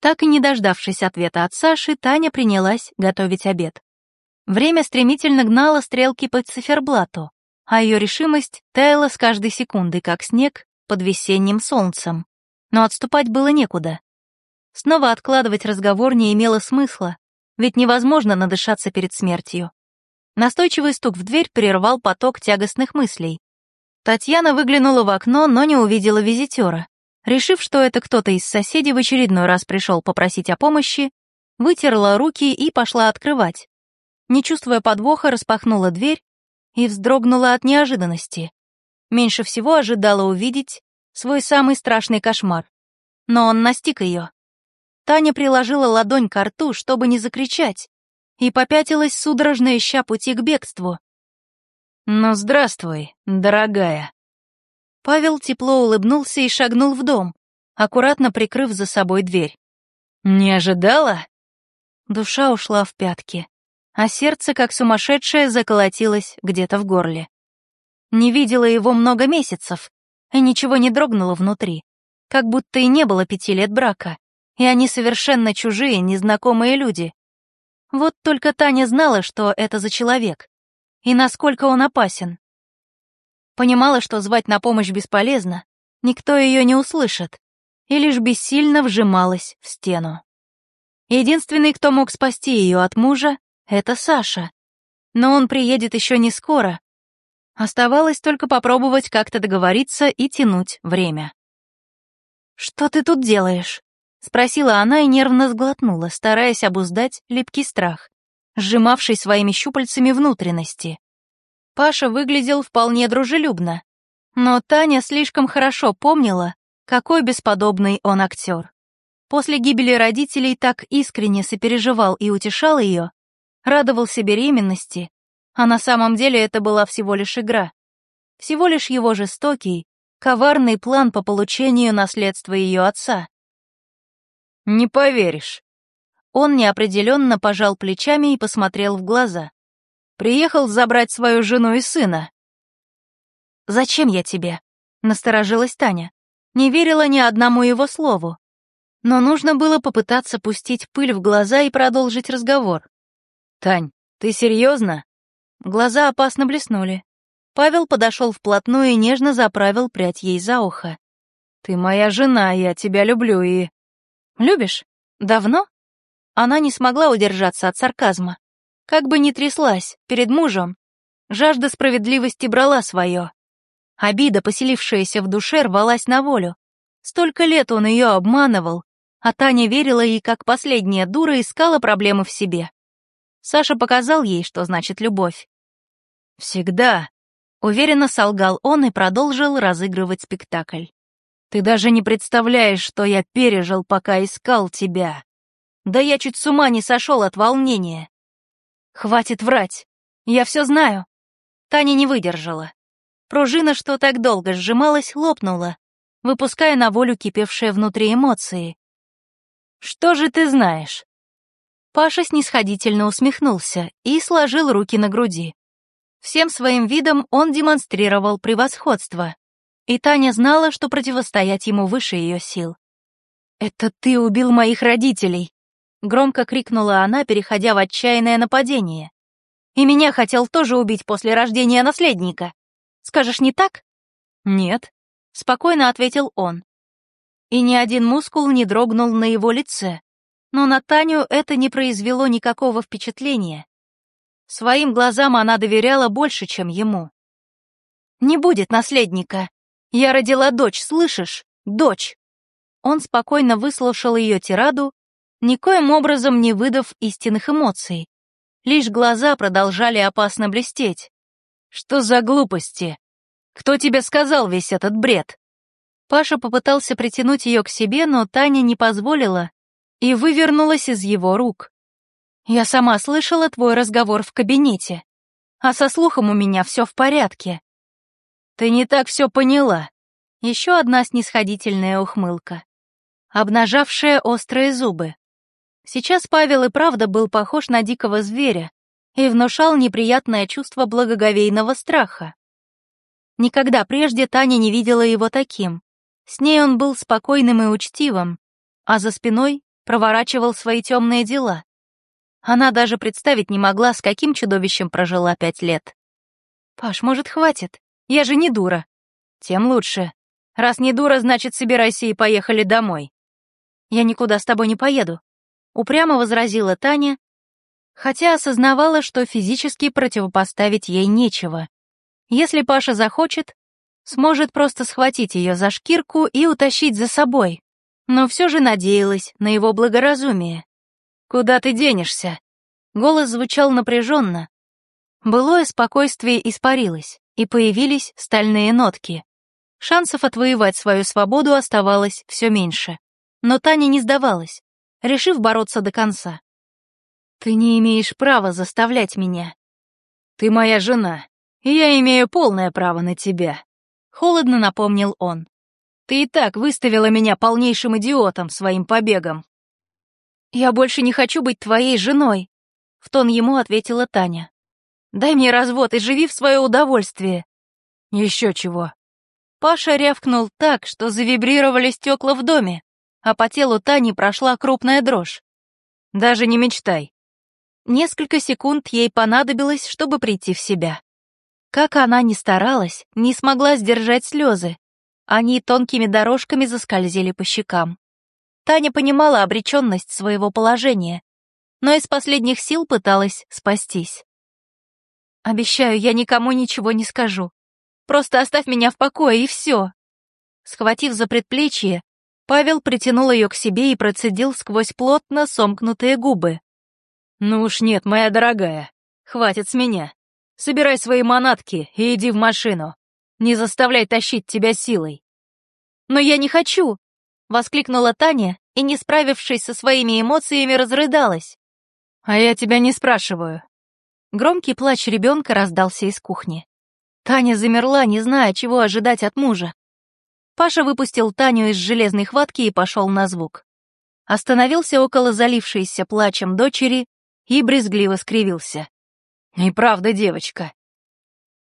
Так и не дождавшись ответа от Саши, Таня принялась готовить обед. Время стремительно гнало стрелки по циферблату, а ее решимость таяла с каждой секундой, как снег под весенним солнцем. Но отступать было некуда. Снова откладывать разговор не имело смысла, ведь невозможно надышаться перед смертью. Настойчивый стук в дверь прервал поток тягостных мыслей. Татьяна выглянула в окно, но не увидела визитера. Решив, что это кто-то из соседей в очередной раз пришел попросить о помощи, вытерла руки и пошла открывать. Не чувствуя подвоха, распахнула дверь и вздрогнула от неожиданности. Меньше всего ожидала увидеть свой самый страшный кошмар. Но он настиг ее. Таня приложила ладонь к рту, чтобы не закричать, и попятилась, судорожно ища пути к бегству. «Ну, здравствуй, дорогая», Павел тепло улыбнулся и шагнул в дом, аккуратно прикрыв за собой дверь. «Не ожидала?» Душа ушла в пятки, а сердце, как сумасшедшее, заколотилось где-то в горле. Не видела его много месяцев, и ничего не дрогнуло внутри, как будто и не было пяти лет брака, и они совершенно чужие, незнакомые люди. Вот только Таня знала, что это за человек, и насколько он опасен. Понимала, что звать на помощь бесполезно, никто ее не услышит, и лишь бессильно вжималась в стену. Единственный, кто мог спасти ее от мужа, это Саша. Но он приедет еще не скоро. Оставалось только попробовать как-то договориться и тянуть время. «Что ты тут делаешь?» — спросила она и нервно сглотнула, стараясь обуздать липкий страх, сжимавший своими щупальцами внутренности. Паша выглядел вполне дружелюбно, но Таня слишком хорошо помнила, какой бесподобный он актер. После гибели родителей так искренне сопереживал и утешал ее, радовался беременности, а на самом деле это была всего лишь игра. Всего лишь его жестокий, коварный план по получению наследства ее отца. «Не поверишь». Он неопределенно пожал плечами и посмотрел в глаза. Приехал забрать свою жену и сына». «Зачем я тебе?» — насторожилась Таня. Не верила ни одному его слову. Но нужно было попытаться пустить пыль в глаза и продолжить разговор. «Тань, ты серьезно?» Глаза опасно блеснули. Павел подошел вплотную и нежно заправил прядь ей за ухо. «Ты моя жена, я тебя люблю и...» «Любишь? Давно?» Она не смогла удержаться от сарказма. Как бы ни тряслась перед мужем, жажда справедливости брала свое. Обида, поселившаяся в душе, рвалась на волю. Столько лет он ее обманывал, а Таня верила и как последняя дура искала проблемы в себе. Саша показал ей, что значит любовь. «Всегда», — уверенно солгал он и продолжил разыгрывать спектакль. «Ты даже не представляешь, что я пережил, пока искал тебя. Да я чуть с ума не сошел от волнения. Хватит врать. Я все знаю. Таня не выдержала. Пружина, что так долго сжималась, лопнула, выпуская на волю кипевшие внутри эмоции. «Что же ты знаешь?» Паша снисходительно усмехнулся и сложил руки на груди. Всем своим видом он демонстрировал превосходство, и Таня знала, что противостоять ему выше ее сил. «Это ты убил моих родителей!» Громко крикнула она, переходя в отчаянное нападение. «И меня хотел тоже убить после рождения наследника. Скажешь, не так?» «Нет», — спокойно ответил он. И ни один мускул не дрогнул на его лице. Но на Таню это не произвело никакого впечатления. Своим глазам она доверяла больше, чем ему. «Не будет наследника. Я родила дочь, слышишь? Дочь!» Он спокойно выслушал ее тираду никоим образом не выдав истинных эмоций. Лишь глаза продолжали опасно блестеть. «Что за глупости? Кто тебе сказал весь этот бред?» Паша попытался притянуть ее к себе, но Таня не позволила и вывернулась из его рук. «Я сама слышала твой разговор в кабинете, а со слухом у меня все в порядке». «Ты не так все поняла». Еще одна снисходительная ухмылка, обнажавшая острые зубы. Сейчас Павел и правда был похож на дикого зверя и внушал неприятное чувство благоговейного страха. Никогда прежде Таня не видела его таким. С ней он был спокойным и учтивым, а за спиной проворачивал свои темные дела. Она даже представить не могла, с каким чудовищем прожила пять лет. «Паш, может, хватит? Я же не дура». «Тем лучше. Раз не дура, значит, собирайся и поехали домой». «Я никуда с тобой не поеду», — упрямо возразила Таня, хотя осознавала, что физически противопоставить ей нечего. Если Паша захочет, сможет просто схватить ее за шкирку и утащить за собой, но все же надеялась на его благоразумие. «Куда ты денешься?» Голос звучал напряженно. Былое спокойствие испарилось, и появились стальные нотки. Шансов отвоевать свою свободу оставалось все меньше. Но Таня не сдавалась, решив бороться до конца. «Ты не имеешь права заставлять меня. Ты моя жена, и я имею полное право на тебя», — холодно напомнил он. «Ты и так выставила меня полнейшим идиотом своим побегом. «Я больше не хочу быть твоей женой», — в тон ему ответила Таня. «Дай мне развод и живи в свое удовольствие». «Еще чего». Паша рявкнул так, что завибрировали стекла в доме, а по телу Тани прошла крупная дрожь. «Даже не мечтай». Несколько секунд ей понадобилось, чтобы прийти в себя. Как она ни старалась, не смогла сдержать слезы. Они тонкими дорожками заскользили по щекам. Таня понимала обреченность своего положения, но из последних сил пыталась спастись. «Обещаю, я никому ничего не скажу. Просто оставь меня в покое, и все». Схватив за предплечье, Павел притянул ее к себе и процедил сквозь плотно сомкнутые губы. «Ну уж нет, моя дорогая, хватит с меня. Собирай свои манатки и иди в машину. Не заставляй тащить тебя силой». «Но я не хочу!» Воскликнула Таня и, не справившись со своими эмоциями, разрыдалась. «А я тебя не спрашиваю». Громкий плач ребенка раздался из кухни. Таня замерла, не зная, чего ожидать от мужа. Паша выпустил Таню из железной хватки и пошел на звук. Остановился около залившейся плачем дочери и брезгливо скривился. «И правда, девочка».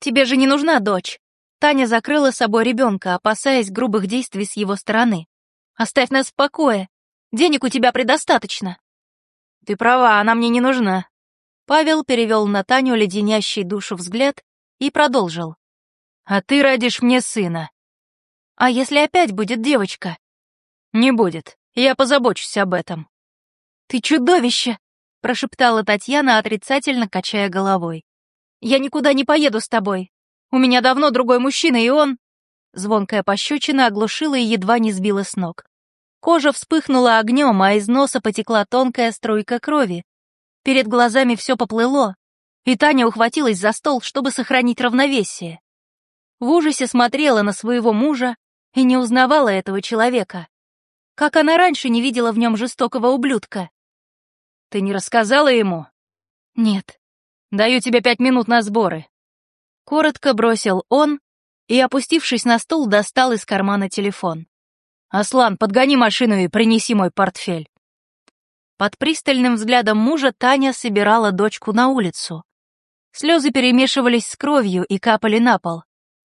«Тебе же не нужна дочь». Таня закрыла собой ребенка, опасаясь грубых действий с его стороны. Оставь нас в покое. Денег у тебя предостаточно. Ты права, она мне не нужна. Павел перевел на Таню леденящий душу взгляд и продолжил. А ты родишь мне сына. А если опять будет девочка? Не будет. Я позабочусь об этом. Ты чудовище, прошептала Татьяна, отрицательно качая головой. Я никуда не поеду с тобой. У меня давно другой мужчина, и он... Звонкая пощечина оглушила и едва не сбила с ног. Кожа вспыхнула огнем, а из носа потекла тонкая струйка крови. Перед глазами все поплыло, и Таня ухватилась за стол, чтобы сохранить равновесие. В ужасе смотрела на своего мужа и не узнавала этого человека. Как она раньше не видела в нем жестокого ублюдка. «Ты не рассказала ему?» «Нет». «Даю тебе пять минут на сборы». Коротко бросил он и, опустившись на стул, достал из кармана телефон. «Аслан, подгони машину и принеси мой портфель». Под пристальным взглядом мужа Таня собирала дочку на улицу. Слезы перемешивались с кровью и капали на пол.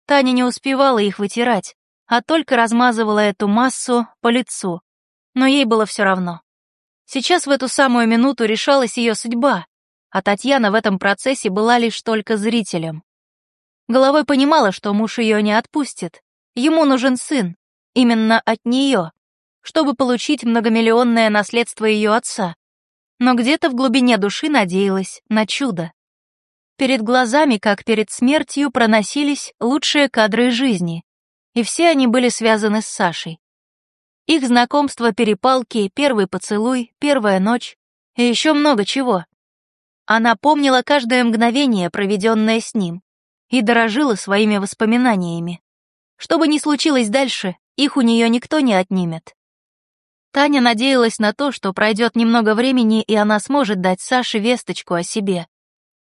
Таня не успевала их вытирать, а только размазывала эту массу по лицу. Но ей было все равно. Сейчас в эту самую минуту решалась ее судьба, а Татьяна в этом процессе была лишь только зрителем. Головой понимала, что муж ее не отпустит. Ему нужен сын, Именно от нее, чтобы получить многомиллионное наследство ее отца. Но где-то в глубине души надеялась на чудо. Перед глазами, как перед смертью, проносились лучшие кадры жизни, и все они были связаны с Сашей. Их знакомство, перепалки, первый поцелуй, первая ночь и еще много чего. Она помнила каждое мгновение, проведенное с ним, и дорожила своими воспоминаниями. Что бы ни случилось дальше, их у нее никто не отнимет. Таня надеялась на то, что пройдет немного времени, и она сможет дать Саше весточку о себе.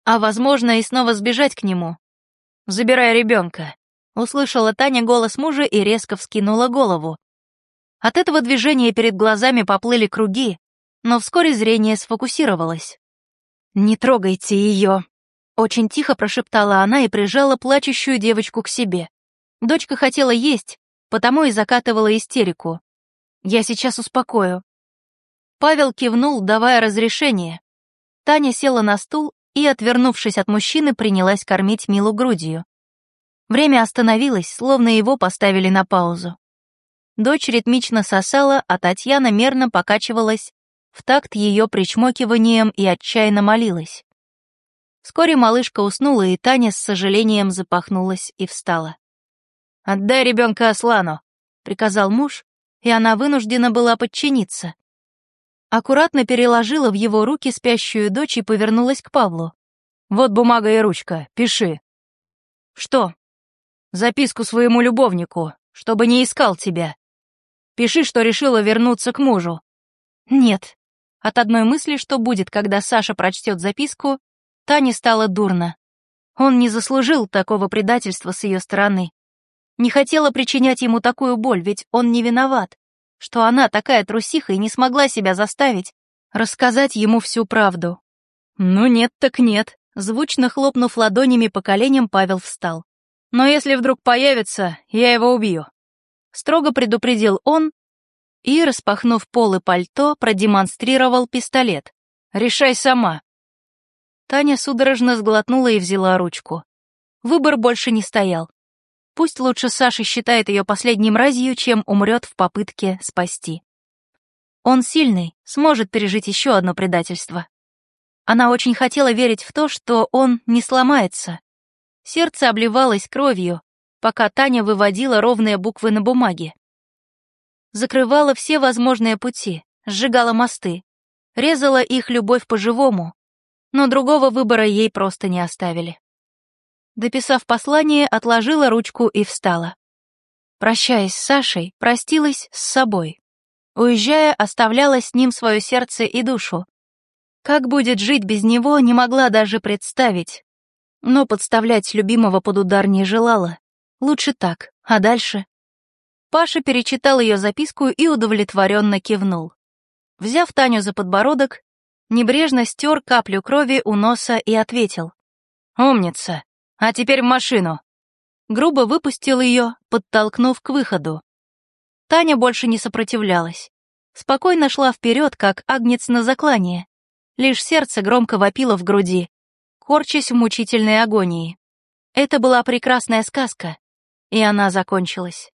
А, возможно, и снова сбежать к нему. «Забирай ребенка», — услышала Таня голос мужа и резко вскинула голову. От этого движения перед глазами поплыли круги, но вскоре зрение сфокусировалось. «Не трогайте ее», — очень тихо прошептала она и прижала плачущую девочку к себе. Дочка хотела есть, потому и закатывала истерику. Я сейчас успокою. Павел кивнул, давая разрешение. Таня села на стул и, отвернувшись от мужчины, принялась кормить Милу грудью. Время остановилось, словно его поставили на паузу. Дочь ритмично сосала, а Татьяна мерно покачивалась в такт ее причмокиванием и отчаянно молилась. Вскоре малышка уснула, и Таня с сожалением запахнулась и встала. «Отдай ребенка Аслану», — приказал муж, и она вынуждена была подчиниться. Аккуратно переложила в его руки спящую дочь и повернулась к Павлу. «Вот бумага и ручка, пиши». «Что?» «Записку своему любовнику, чтобы не искал тебя. Пиши, что решила вернуться к мужу». «Нет». От одной мысли, что будет, когда Саша прочтет записку, Тане стало дурно. Он не заслужил такого предательства с ее стороны. Не хотела причинять ему такую боль, ведь он не виноват, что она такая трусиха и не смогла себя заставить рассказать ему всю правду. «Ну нет так нет», — звучно хлопнув ладонями по коленям, Павел встал. «Но если вдруг появится, я его убью», — строго предупредил он и, распахнув пол и пальто, продемонстрировал пистолет. «Решай сама». Таня судорожно сглотнула и взяла ручку. Выбор больше не стоял. Пусть лучше Саша считает ее последней мразью, чем умрет в попытке спасти. Он сильный, сможет пережить еще одно предательство. Она очень хотела верить в то, что он не сломается. Сердце обливалось кровью, пока Таня выводила ровные буквы на бумаге. Закрывала все возможные пути, сжигала мосты, резала их любовь по-живому, но другого выбора ей просто не оставили. Дописав послание, отложила ручку и встала. Прощаясь с Сашей, простилась с собой. Уезжая, оставляла с ним свое сердце и душу. Как будет жить без него, не могла даже представить. Но подставлять любимого под удар не желала. Лучше так, а дальше? Паша перечитал ее записку и удовлетворенно кивнул. Взяв Таню за подбородок, небрежно стер каплю крови у носа и ответил. «Умница! А теперь в машину!» Грубо выпустил ее, подтолкнув к выходу. Таня больше не сопротивлялась. Спокойно шла вперед, как агнец на заклание. Лишь сердце громко вопило в груди, корчась в мучительной агонии. Это была прекрасная сказка, и она закончилась.